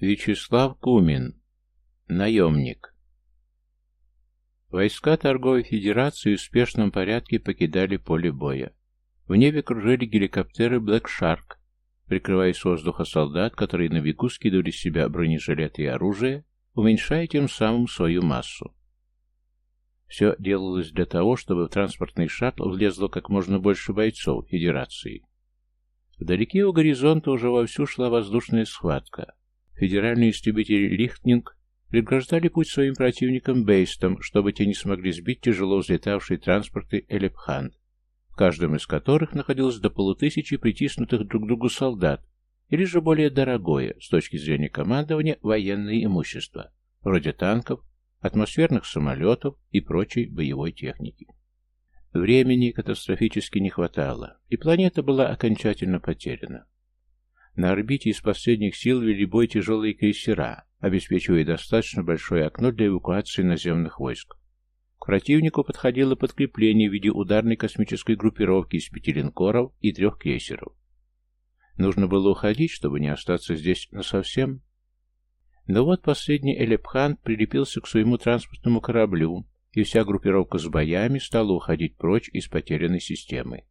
Вячеслав Кумин. Наемник. Войска торговой федерации в спешном порядке покидали поле боя. В небе кружили геликоптеры Black Shark, прикрывая с воздуха солдат, которые на бегу скидывали с себя бронежилеты и оружие, уменьшая тем самым свою массу. Все делалось для того, чтобы в транспортный шаттл влезло как можно больше бойцов Федерации. Вдалеке у горизонта уже вовсю шла воздушная схватка. Федеральные истребители «Лихтнинг» преграждали путь своим противникам Бейстом, чтобы те не смогли сбить тяжело взлетавшие транспорты Элепхант, в каждом из которых находилось до полутысячи притиснутых друг к другу солдат, или же более дорогое, с точки зрения командования, военное имущество, вроде танков, атмосферных самолетов и прочей боевой техники. Времени катастрофически не хватало, и планета была окончательно потеряна. На орбите из последних сил вели бой тяжелые крейсера, обеспечивая достаточно большое окно для эвакуации наземных войск. К противнику подходило подкрепление в виде ударной космической группировки из пяти линкоров и трех крейсеров. Нужно было уходить, чтобы не остаться здесь насовсем. Но вот последний Элепхан прилепился к своему транспортному кораблю, и вся группировка с боями стала уходить прочь из потерянной системы.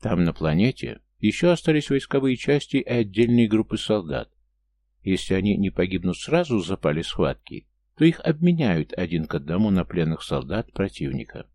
Там, на планете, еще остались войсковые части и отдельные группы солдат. Если они не погибнут сразу в запале схватки, то их обменяют один к одному на пленных солдат противника.